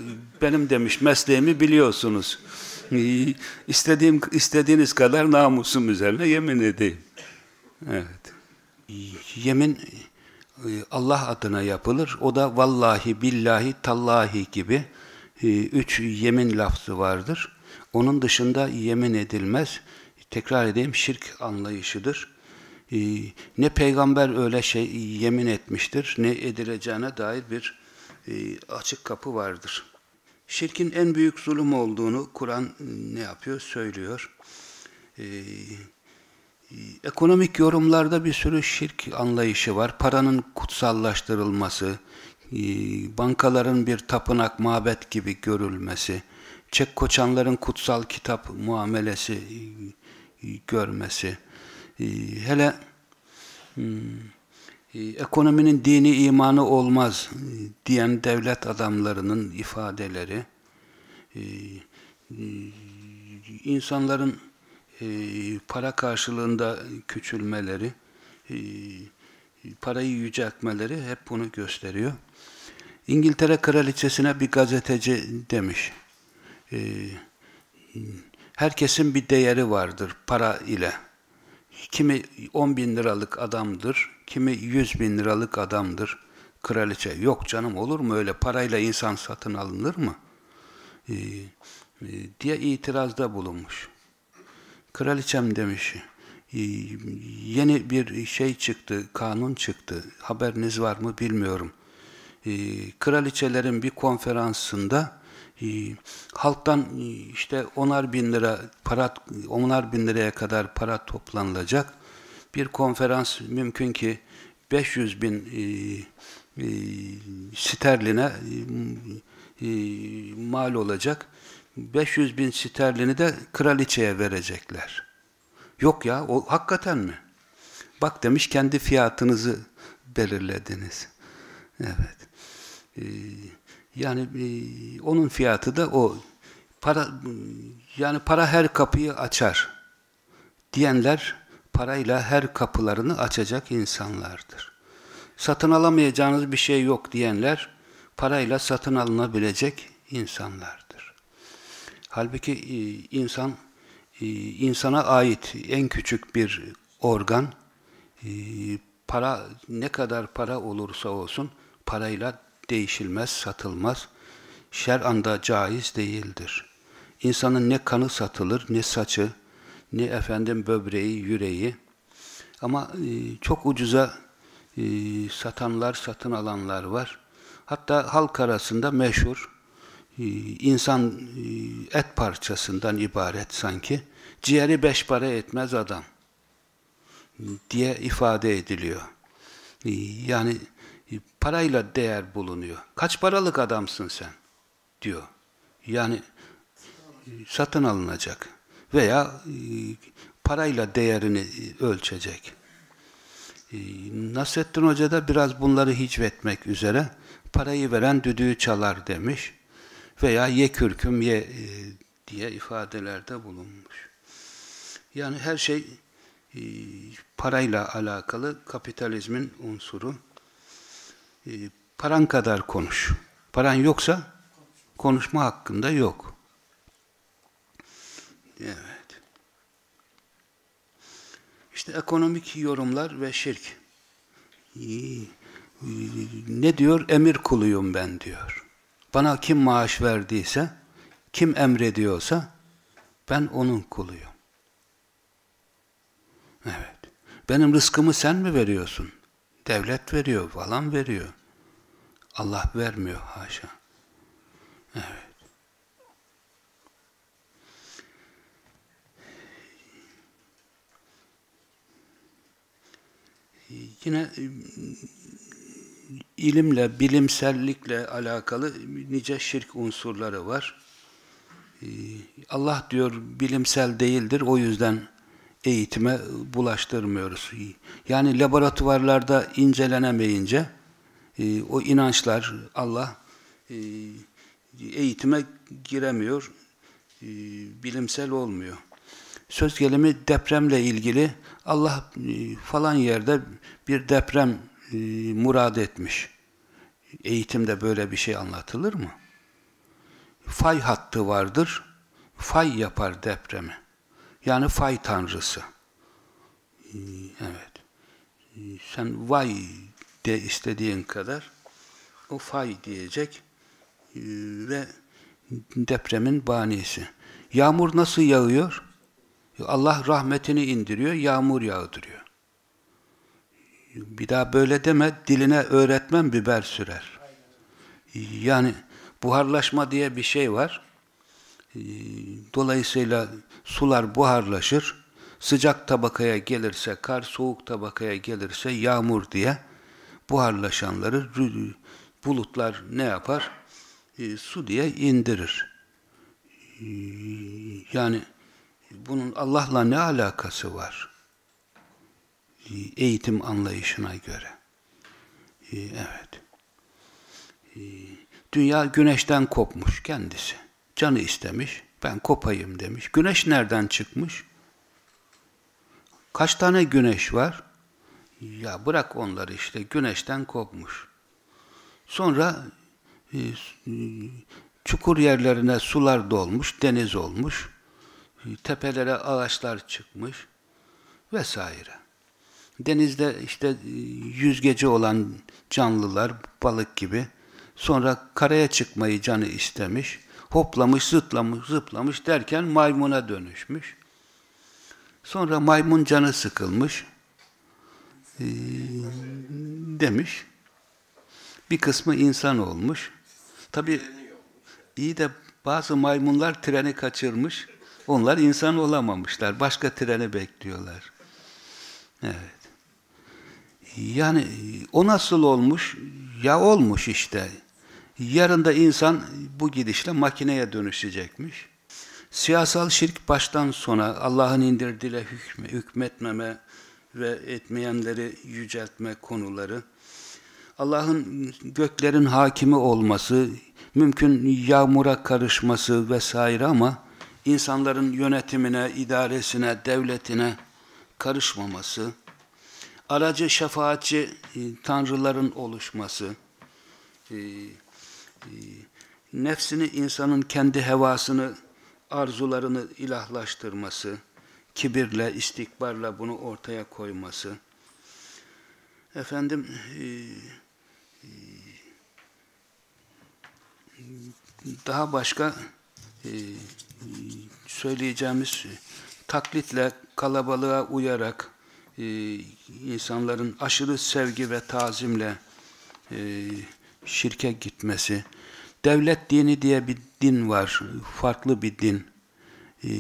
benim demiş mesleğimi biliyorsunuz. E, istediğiniz kadar namusum üzerine yemin edeyim. Evet. Yemin e, Allah adına yapılır. O da vallahi, billahi, tallahi gibi e, üç yemin lafzı vardır. Onun dışında yemin edilmez. Tekrar edeyim, şirk anlayışıdır. E, ne peygamber öyle şey yemin etmiştir, ne edileceğine dair bir açık kapı vardır. Şirkin en büyük zulüm olduğunu Kur'an ne yapıyor? Söylüyor. Ekonomik yorumlarda bir sürü şirk anlayışı var. Paranın kutsallaştırılması, e, bankaların bir tapınak, mabet gibi görülmesi, çek koçanların kutsal kitap muamelesi e, görmesi, hele hmm, ekonominin dini imanı olmaz diyen devlet adamlarının ifadeleri, insanların para karşılığında küçülmeleri, e, parayı yüceltmeleri hep bunu gösteriyor. İngiltere kraliçesine bir gazeteci demiş, e, Herkesin bir değeri vardır para ile. Kimi 10 bin liralık adamdır, kimi 100 bin liralık adamdır. Kraliçe, yok canım olur mu öyle parayla insan satın alınır mı? Ee, e, diye itirazda bulunmuş. Kraliçem demiş, e, yeni bir şey çıktı, kanun çıktı. Haberiniz var mı bilmiyorum. E, kraliçelerin bir konferansında e, halktan işte onar bin lira para, onar bin liraya kadar para toplanılacak. Bir konferans mümkün ki 500 bin sterline mal olacak. 500 bin sterlini de kraliçeye verecekler. Yok ya, o hakikaten mi? Bak demiş kendi fiyatınızı belirlediniz. Evet. Ee, yani e, onun fiyatı da o. Para yani para her kapıyı açar. Diyenler parayla her kapılarını açacak insanlardır. Satın alamayacağınız bir şey yok diyenler parayla satın alınabilecek insanlardır. Halbuki e, insan e, insana ait en küçük bir organ e, para ne kadar para olursa olsun parayla değişilmez, satılmaz. Şer'anda caiz değildir. İnsanın ne kanı satılır, ne saçı, ne efendim böbreği, yüreği. Ama çok ucuza satanlar, satın alanlar var. Hatta halk arasında meşhur insan e, et parçasından ibaret sanki. Ciğeri beş para etmez adam diye ifade ediliyor. Ee, yani e, parayla değer bulunuyor. Kaç paralık adamsın sen? diyor. Yani e, satın alınacak veya parayla değerini ölçecek. Nasrettin Hoca da biraz bunları hicvetmek üzere parayı veren düdüğü çalar demiş veya ye kürküm ye e, diye ifadelerde bulunmuş. Yani her şey e, parayla alakalı kapitalizmin unsuru. E, paran kadar konuş. Paran yoksa konuşma hakkında yok. Evet. İşte ekonomik yorumlar ve şirk. Ne diyor? Emir kuluyum ben diyor. Bana kim maaş verdiyse, kim emrediyorsa ben onun kuluyum. Evet. Benim rızkımı sen mi veriyorsun? Devlet veriyor, falan veriyor. Allah vermiyor haşa. Evet. Yine ilimle, bilimsellikle alakalı nice şirk unsurları var. Ee, Allah diyor bilimsel değildir, o yüzden eğitime bulaştırmıyoruz. Yani laboratuvarlarda incelenemeyince e, o inançlar Allah e, eğitime giremiyor, e, bilimsel olmuyor. Söz gelimi depremle ilgili Allah falan yerde bir deprem e, murad etmiş. Eğitimde böyle bir şey anlatılır mı? Fay hattı vardır, fay yapar depremi. Yani fay tanrısı. Evet. Sen vay de istediğin kadar o fay diyecek e, ve depremin banisi. Yağmur nasıl yağıyor? Allah rahmetini indiriyor, yağmur yağdırıyor. Bir daha böyle deme, diline öğretmen biber sürer. Yani buharlaşma diye bir şey var. Ee, dolayısıyla sular buharlaşır. Sıcak tabakaya gelirse kar, soğuk tabakaya gelirse yağmur diye buharlaşanları bulutlar ne yapar? E, su diye indirir. E, yani bunun Allah'la ne alakası var? Eğitim anlayışına göre. Ee, evet. Ee, dünya güneşten kopmuş kendisi. Canı istemiş, ben kopayım demiş. Güneş nereden çıkmış? Kaç tane güneş var? Ya bırak onları işte, güneşten kopmuş. Sonra e, çukur yerlerine sular dolmuş, deniz olmuş. tepelere ağaçlar çıkmış vesaire. Denizde işte e, yüzgeci olan canlılar, balık gibi. Sonra karaya çıkmayı canı istemiş. Hoplamış, zıplamış, zıplamış derken maymuna dönüşmüş. Sonra maymun canı sıkılmış. Ee, demiş. Bir kısmı insan olmuş. Tabi iyi de bazı maymunlar treni kaçırmış. Onlar insan olamamışlar. Başka treni bekliyorlar. Evet. Yani o nasıl olmuş? Ya olmuş işte. Yarın da insan bu gidişle makineye dönüşecekmiş. Siyasal şirk baştan sona Allah'ın indirdiğiyle hükme, hükmetmeme ve etmeyenleri yüceltme konuları. Allah'ın göklerin hakimi olması, mümkün yağmura karışması vesaire ama insanların yönetimine, idaresine, devletine karışmaması, aracı şefaatçi e, tanrıların oluşması, e, e, nefsini insanın kendi hevasını, arzularını ilahlaştırması, kibirle, istikbarla bunu ortaya koyması, efendim daha başka söyleyeceğimiz taklitle, kalabalığa uyarak, e, insanların aşırı sevgi ve tazimle e, şirke gitmesi, devlet dini diye bir din var, farklı bir din. E,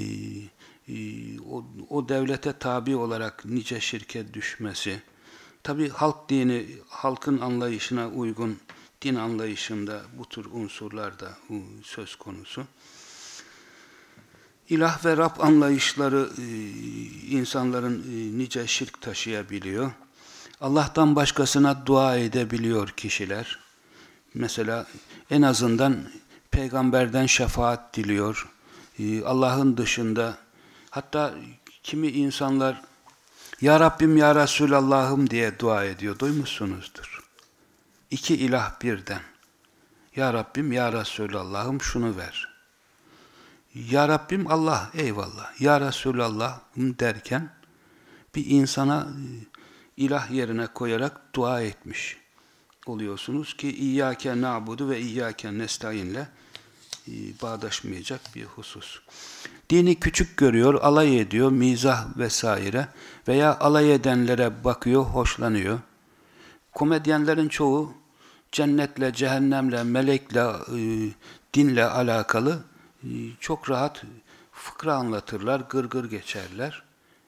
e, o, o devlete tabi olarak nice şirke düşmesi, tabi halk dini, halkın anlayışına uygun din anlayışında bu tür unsurlar da söz konusu. İlah ve Rab anlayışları e, insanların e, nice şirk taşıyabiliyor. Allah'tan başkasına dua edebiliyor kişiler. Mesela en azından peygamberden şefaat diliyor. E, Allah'ın dışında hatta kimi insanlar Ya Rabbim Ya Resulallah'ım diye dua ediyor. Duymuşsunuzdur. İki ilah birden. Ya Rabbim Ya Resulallah'ım şunu ver. Ya Rabbim Allah eyvallah. Ya Resulallah derken bir insana e, ilah yerine koyarak dua etmiş oluyorsunuz ki İyyâke na'budu ve İyyâke nesta'inle e, bağdaşmayacak bir husus. Dini küçük görüyor, alay ediyor, mizah vesaire veya alay edenlere bakıyor, hoşlanıyor. Komedyenlerin çoğu cennetle, cehennemle, melekle, e, dinle alakalı çok rahat fıkra anlatırlar, gırgır gır geçerler.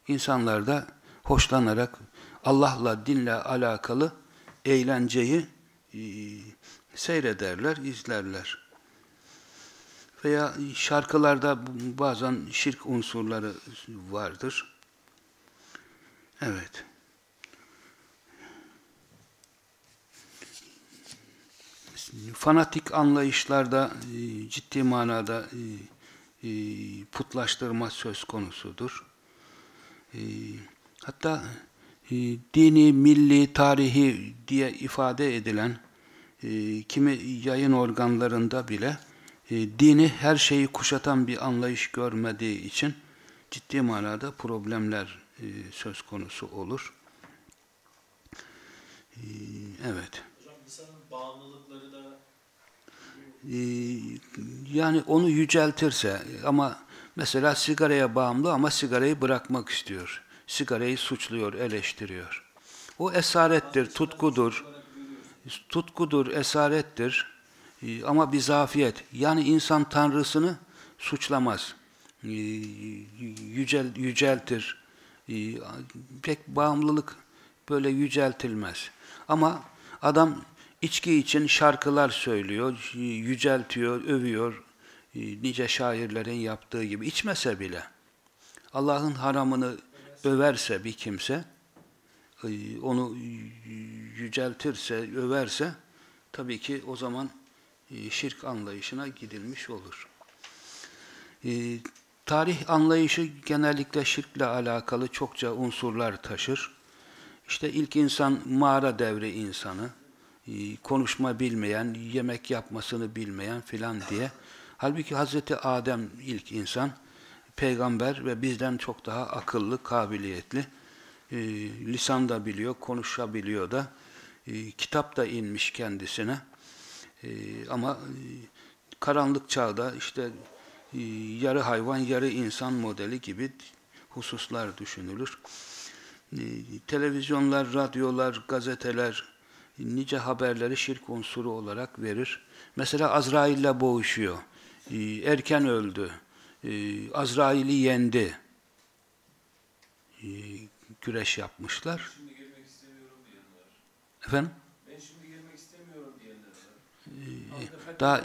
İnsanlar da hoşlanarak Allah'la, dinle alakalı eğlenceyi e, seyrederler, izlerler. Veya şarkılarda bazen şirk unsurları vardır. Evet. Fanatik anlayışlarda e, ciddi manada e, e, putlaştırma söz konusudur. Hatta dini, milli, tarihi diye ifade edilen kimi yayın organlarında bile dini her şeyi kuşatan bir anlayış görmediği için ciddi manada problemler söz konusu olur. Evet. Hocam insanın ee, yani onu yüceltirse ama mesela sigaraya bağımlı ama sigarayı bırakmak istiyor. Sigarayı suçluyor, eleştiriyor. O esarettir, tutkudur. Tutkudur, esarettir. Ee, ama bir zafiyet. Yani insan tanrısını suçlamaz. Ee, yücel, yüceltir. Pek bağımlılık böyle yüceltilmez. Ama adam İçki için şarkılar söylüyor, yüceltiyor, övüyor. E, nice şairlerin yaptığı gibi. içmese bile. Allah'ın haramını överse bir kimse, e, onu yüceltirse, överse, tabii ki o zaman e, şirk anlayışına gidilmiş olur. Tarih anlayışı genellikle şirkle alakalı çokça unsurlar taşır. İşte ilk insan mağara devri insanı, konuşma bilmeyen, yemek yapmasını bilmeyen filan diye. Halbuki Hazreti Adem ilk insan peygamber ve bizden çok daha akıllı, kabiliyetli. E, lisan da biliyor, konuşabiliyor da. E, kitap da inmiş kendisine. E, ama e, karanlık çağda işte e, yarı hayvan, yarı insan modeli gibi hususlar düşünülür. E, televizyonlar, radyolar, gazeteler nice haberleri şirk unsuru olarak verir. Mesela Azrail'le boğuşuyor. E, erken öldü. E, Azrail'i yendi. E, güreş yapmışlar. Şimdi girmek istemiyorum diyenler. Efendim? Ben şimdi girmek istemiyorum diyenler var. Daha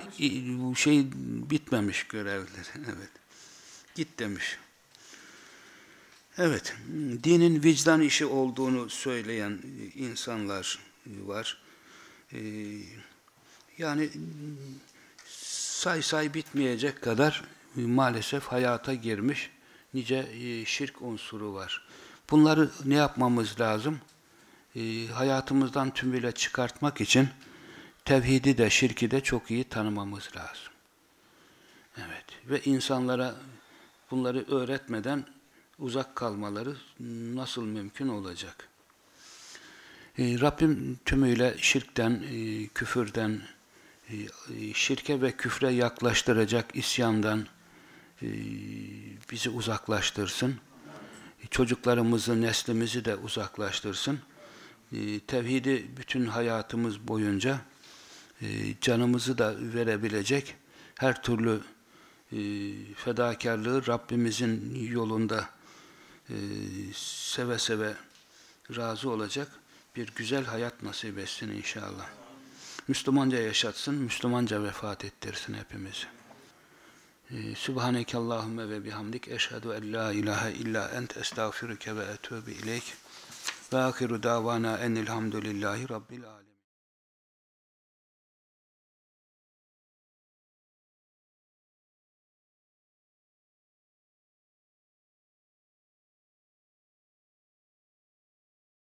şey bitmemiş görevleri. Evet. Git demiş. Evet. Dinin vicdan işi olduğunu söyleyen insanlar var. Ee, Yani say say bitmeyecek kadar maalesef hayata girmiş nice e, şirk unsuru var. Bunları ne yapmamız lazım? Ee, Hayatımızdan tümüyle çıkartmak için tevhidi de şirki de çok iyi tanımamız lazım. Evet. Ve insanlara bunları öğretmeden uzak kalmaları nasıl mümkün olacak? Ee, Rabbim tümüyle şirkten, e, küfürden, e, e, şirke ve küfre yaklaştıracak isyandan bizi uzaklaştırsın. Çocuklarımızı, neslimizi de uzaklaştırsın. Tevhidi bütün hayatımız boyunca canımızı da verebilecek her türlü fedakarlığı Rabbimizin yolunda seve seve razı olacak bir güzel hayat nasip etsin inşallah. Müslümanca yaşatsın, Müslümanca vefat ettirsin hepimizi. E, Sübhaneke Allahümme ve bihamdik eşhedü en la ilahe illa ent estağfiruke ve etûbü ileyk ve ahiru davana enilhamdülillahi rabbil alemin.